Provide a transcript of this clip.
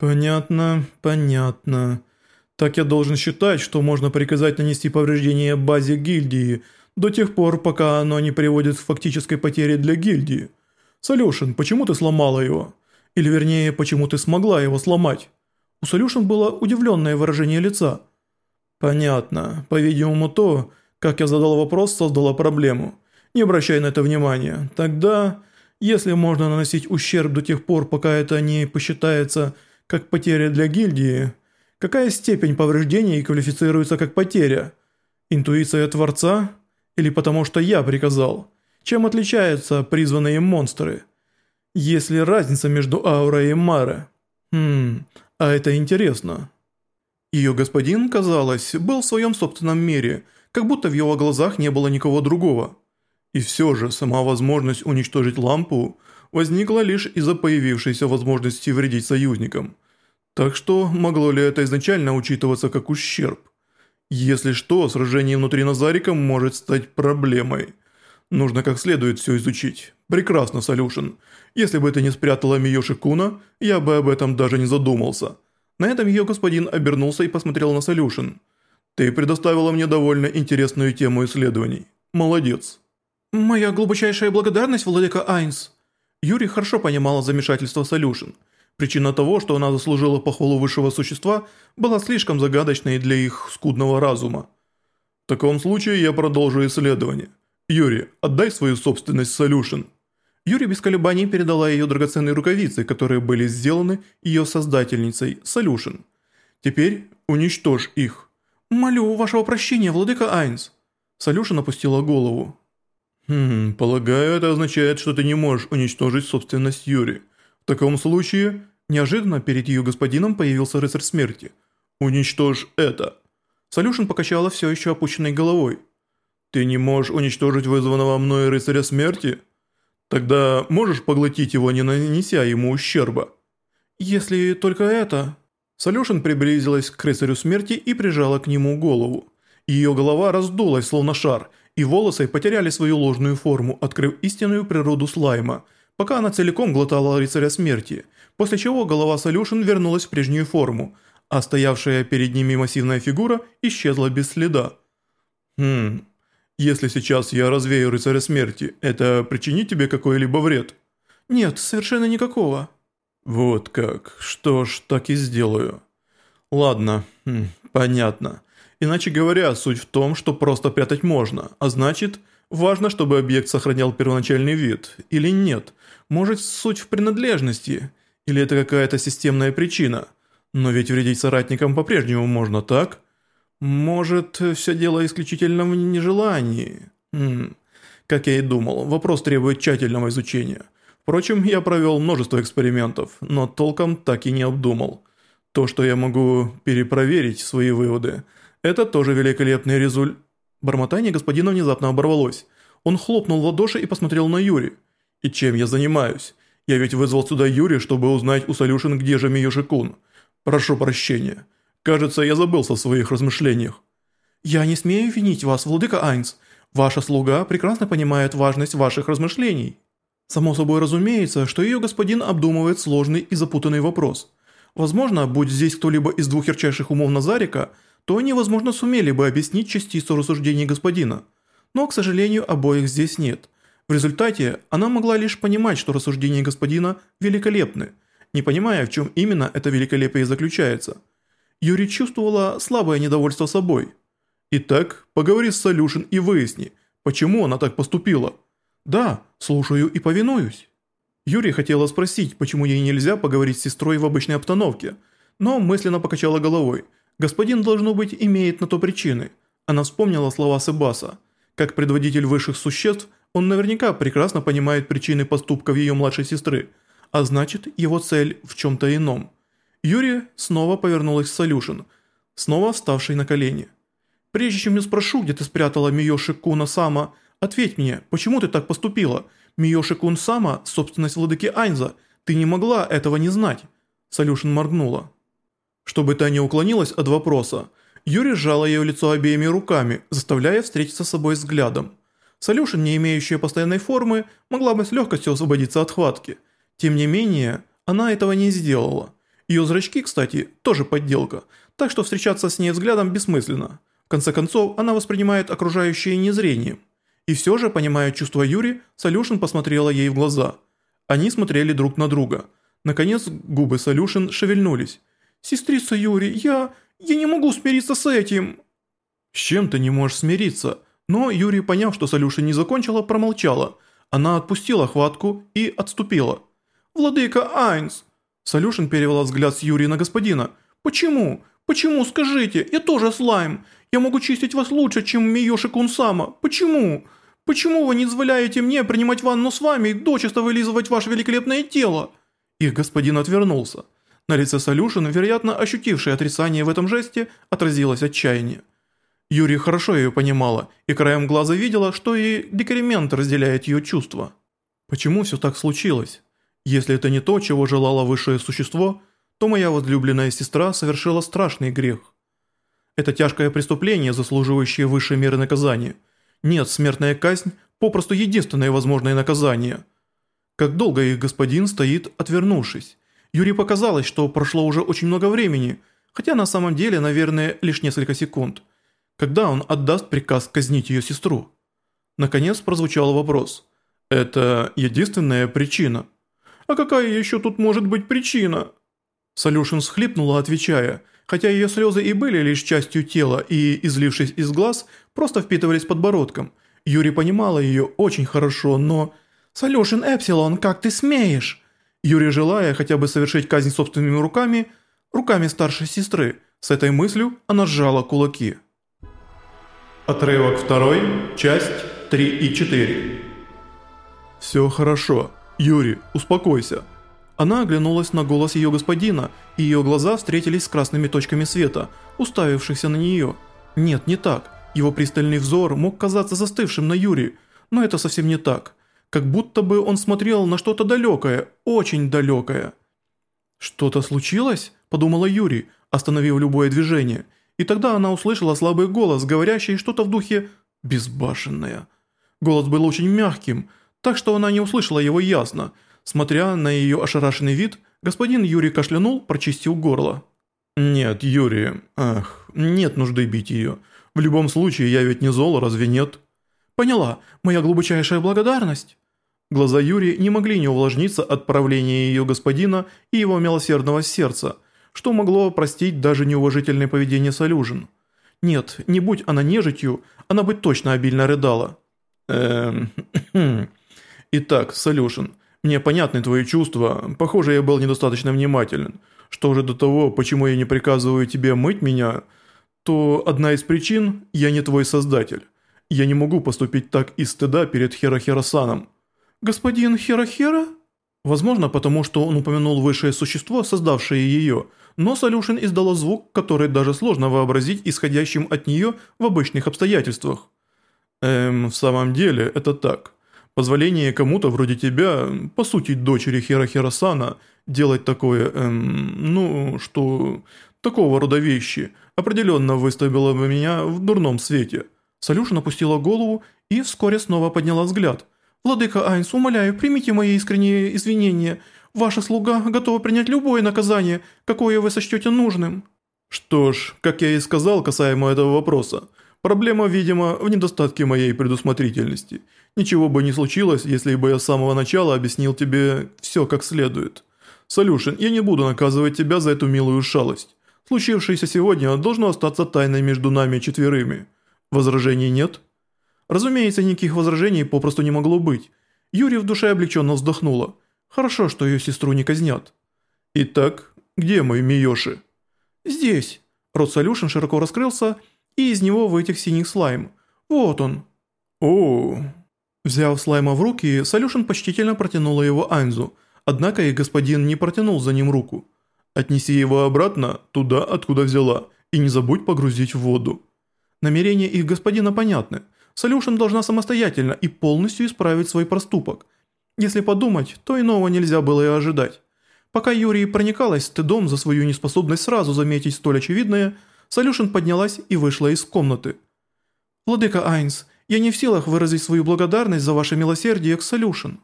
«Понятно, понятно. Так я должен считать, что можно приказать нанести повреждение базе гильдии до тех пор, пока оно не приводит к фактической потере для гильдии. Солюшен, почему ты сломала его? Или вернее, почему ты смогла его сломать?» У Солюшен было удивленное выражение лица. «Понятно. По-видимому, то, как я задал вопрос, создало проблему. Не обращай на это внимания. Тогда, если можно наносить ущерб до тех пор, пока это не посчитается как потеря для гильдии, какая степень повреждений квалифицируется как потеря? Интуиция Творца? Или потому что я приказал? Чем отличаются призванные монстры? Есть ли разница между аурой и Маре? Хм, а это интересно. Ее господин, казалось, был в своем собственном мире, как будто в его глазах не было никого другого. И все же сама возможность уничтожить лампу возникла лишь из-за появившейся возможности вредить союзникам. Так что могло ли это изначально учитываться как ущерб? Если что, сражение внутри Назарика может стать проблемой. Нужно как следует все изучить. Прекрасно, Солюшен. Если бы ты не спрятала Миёши Куна, я бы об этом даже не задумался. На этом ее господин обернулся и посмотрел на Солюшен. Ты предоставила мне довольно интересную тему исследований. Молодец. Моя глубочайшая благодарность, владыка Айнс. Юрий хорошо понимала замешательство Солюшен. Причина того, что она заслужила похвалу высшего существа, была слишком загадочной для их скудного разума. В таком случае я продолжу исследование. Юрий, отдай свою собственность Солюшен. Юрий без колебаний передала ее драгоценные рукавицы, которые были сделаны ее создательницей Солюшен. Теперь уничтожь их. «Молю вашего прощения, владыка Айнс». Солюшен опустила голову. «Хм, полагаю, это означает, что ты не можешь уничтожить собственность Юри. В таком случае Неожиданно перед ее господином появился рыцарь смерти. «Уничтожь это!» Солюшин покачала все еще опущенной головой. «Ты не можешь уничтожить вызванного мной рыцаря смерти? Тогда можешь поглотить его, не нанеся ему ущерба?» «Если только это...» Солюшин приблизилась к рыцарю смерти и прижала к нему голову. Ее голова раздулась, словно шар, и волосы потеряли свою ложную форму, открыв истинную природу слайма, пока она целиком глотала рыцаря смерти – после чего голова Солюшин вернулась в прежнюю форму, а стоявшая перед ними массивная фигура исчезла без следа. «Хм, если сейчас я развею рыцаря смерти, это причинит тебе какой-либо вред?» «Нет, совершенно никакого». «Вот как, что ж, так и сделаю». «Ладно, хм, понятно. Иначе говоря, суть в том, что просто прятать можно, а значит, важно, чтобы объект сохранял первоначальный вид, или нет. Может, суть в принадлежности, или это какая-то системная причина? Но ведь вредить соратникам по-прежнему можно, так? Может, все дело исключительно в нежелании? Хм. Как я и думал, вопрос требует тщательного изучения. Впрочем, я провел множество экспериментов, но толком так и не обдумал. То, что я могу перепроверить свои выводы, это тоже великолепный результат. Бормотание господина внезапно оборвалось. Он хлопнул в ладоши и посмотрел на Юри. «И чем я занимаюсь? Я ведь вызвал сюда Юри, чтобы узнать у Солюшин, где же Миюши-кун. Прошу прощения. Кажется, я забылся в своих размышлениях. Я не смею винить вас, владыка Айнс. Ваша слуга прекрасно понимает важность ваших размышлений. Само собой разумеется, что ее господин обдумывает сложный и запутанный вопрос. Возможно, будь здесь кто-либо из двух ярчайших умов Назарика, то они, возможно, сумели бы объяснить частицу рассуждений господина. Но, к сожалению, обоих здесь нет – в результате она могла лишь понимать, что рассуждения господина великолепны, не понимая, в чем именно это великолепие заключается. Юри чувствовала слабое недовольство собой. «Итак, поговори с Солюшин и выясни, почему она так поступила». «Да, слушаю и повинуюсь». Юрий хотела спросить, почему ей нельзя поговорить с сестрой в обычной обстановке, но мысленно покачала головой. Господин, должно быть, имеет на то причины. Она вспомнила слова Себаса. Как предводитель высших существ – он наверняка прекрасно понимает причины поступков ее младшей сестры, а значит, его цель в чем-то ином. Юрия снова повернулась к Солюшин, снова вставшей на колени. «Прежде чем я спрошу, где ты спрятала Миёши Куна Сама, ответь мне, почему ты так поступила? Миёши Кун Сама – собственность владыки Айнза, ты не могла этого не знать». Солюшин моргнула. Чтобы та не уклонилась от вопроса, Юрий сжала ее лицо обеими руками, заставляя встретиться с собой взглядом. Солюшин, не имеющая постоянной формы, могла бы с легкостью освободиться от хватки. Тем не менее, она этого не сделала. Ее зрачки, кстати, тоже подделка, так что встречаться с ней взглядом бессмысленно. В конце концов, она воспринимает окружающее незрением. И все же, понимая чувства Юри, Солюшин посмотрела ей в глаза. Они смотрели друг на друга. Наконец, губы Солюшин шевельнулись. «Сестрица Юри, я... я не могу смириться с этим!» «С чем ты не можешь смириться?» Но Юрий, поняв, что Солюшин не закончила, промолчала. Она отпустила хватку и отступила. «Владыка Айнс!» Солюшин перевела взгляд с Юрия на господина. «Почему? Почему, скажите? Я тоже слайм. Я могу чистить вас лучше, чем Миёши Кунсама. Почему? Почему вы не позволяете мне принимать ванну с вами и дочисто вылизывать ваше великолепное тело?» Их господин отвернулся. На лице Солюшин, вероятно, ощутившее отрицание в этом жесте, отразилось отчаяние. Юрий хорошо ее понимала и краем глаза видела, что и декремент разделяет ее чувства. Почему все так случилось? Если это не то, чего желало высшее существо, то моя возлюбленная сестра совершила страшный грех. Это тяжкое преступление, заслуживающее высшей меры наказания. Нет, смертная казнь – попросту единственное возможное наказание. Как долго их господин стоит, отвернувшись. Юрий показалось, что прошло уже очень много времени, хотя на самом деле, наверное, лишь несколько секунд. Когда он отдаст приказ казнить ее сестру? Наконец прозвучал вопрос. Это единственная причина. А какая еще тут может быть причина?» Солюшин схлипнула, отвечая, хотя ее слезы и были лишь частью тела и, излившись из глаз, просто впитывались подбородком. Юрий понимала ее очень хорошо, но... «Солюшин Эпсилон, как ты смеешь?» Юрий, желая хотя бы совершить казнь собственными руками, руками старшей сестры, с этой мыслью она сжала кулаки. Отрывок второй, часть 3 и 4. «Все хорошо». «Юрий, успокойся». Она оглянулась на голос ее господина, и ее глаза встретились с красными точками света, уставившихся на нее. Нет, не так. Его пристальный взор мог казаться застывшим на Юрии, но это совсем не так. Как будто бы он смотрел на что-то далекое, очень далекое. «Что-то случилось?» – подумала Юрий, остановив любое движение. И тогда она услышала слабый голос, говорящий что-то в духе «безбашенная». Голос был очень мягким – так что она не услышала его ясно. Смотря на ее ошарашенный вид, господин Юрий кашлянул, прочистил горло. «Нет, Юрий, ах, нет нужды бить ее. В любом случае, я ведь не зол, разве нет?» «Поняла, моя глубочайшая благодарность». Глаза Юрия не могли не увлажниться от правления ее господина и его милосердного сердца, что могло простить даже неуважительное поведение Солюжин. Нет, не будь она нежитью, она бы точно обильно рыдала. Эм... Итак, Солюшин, мне понятны твои чувства, похоже, я был недостаточно внимателен. Что же до того, почему я не приказываю тебе мыть меня, то одна из причин – я не твой создатель. Я не могу поступить так из стыда перед Херохеросаном. Господин Херохера? Возможно, потому что он упомянул высшее существо, создавшее ее, но Солюшин издала звук, который даже сложно вообразить исходящим от нее в обычных обстоятельствах. Эм, в самом деле, это так. Позволение кому-то вроде тебя, по сути дочери Хера Херасана, делать такое, эм, ну, что... Такого рода вещи определенно выставило бы меня в дурном свете. Солюшин опустила голову и вскоре снова подняла взгляд. «Владыка Айнс, умоляю, примите мои искренние извинения. Ваша слуга готова принять любое наказание, какое вы сочтете нужным». «Что ж, как я и сказал касаемо этого вопроса, Проблема, видимо, в недостатке моей предусмотрительности. Ничего бы не случилось, если бы я с самого начала объяснил тебе все как следует. Солюшин, я не буду наказывать тебя за эту милую шалость. Случившееся сегодня должно остаться тайной между нами четверыми. Возражений нет? Разумеется, никаких возражений попросту не могло быть. Юрий в душе облегченно вздохнула. Хорошо, что ее сестру не казнят. Итак, где мой Миёши? Здесь. Рот Солюшин широко раскрылся и из него вытек синий слайм. Вот он. О. Взяв слайма в руки, Солюшин почтительно протянула его Айнзу, однако и господин не протянул за ним руку. «Отнеси его обратно, туда, откуда взяла, и не забудь погрузить в воду». Намерения их господина понятны. Солюшин должна самостоятельно и полностью исправить свой проступок. Если подумать, то иного нельзя было и ожидать. Пока Юрий проникалась стыдом за свою неспособность сразу заметить столь очевидное – Солюшин поднялась и вышла из комнаты. «Владыка Айнс, я не в силах выразить свою благодарность за ваше милосердие к Солюшин».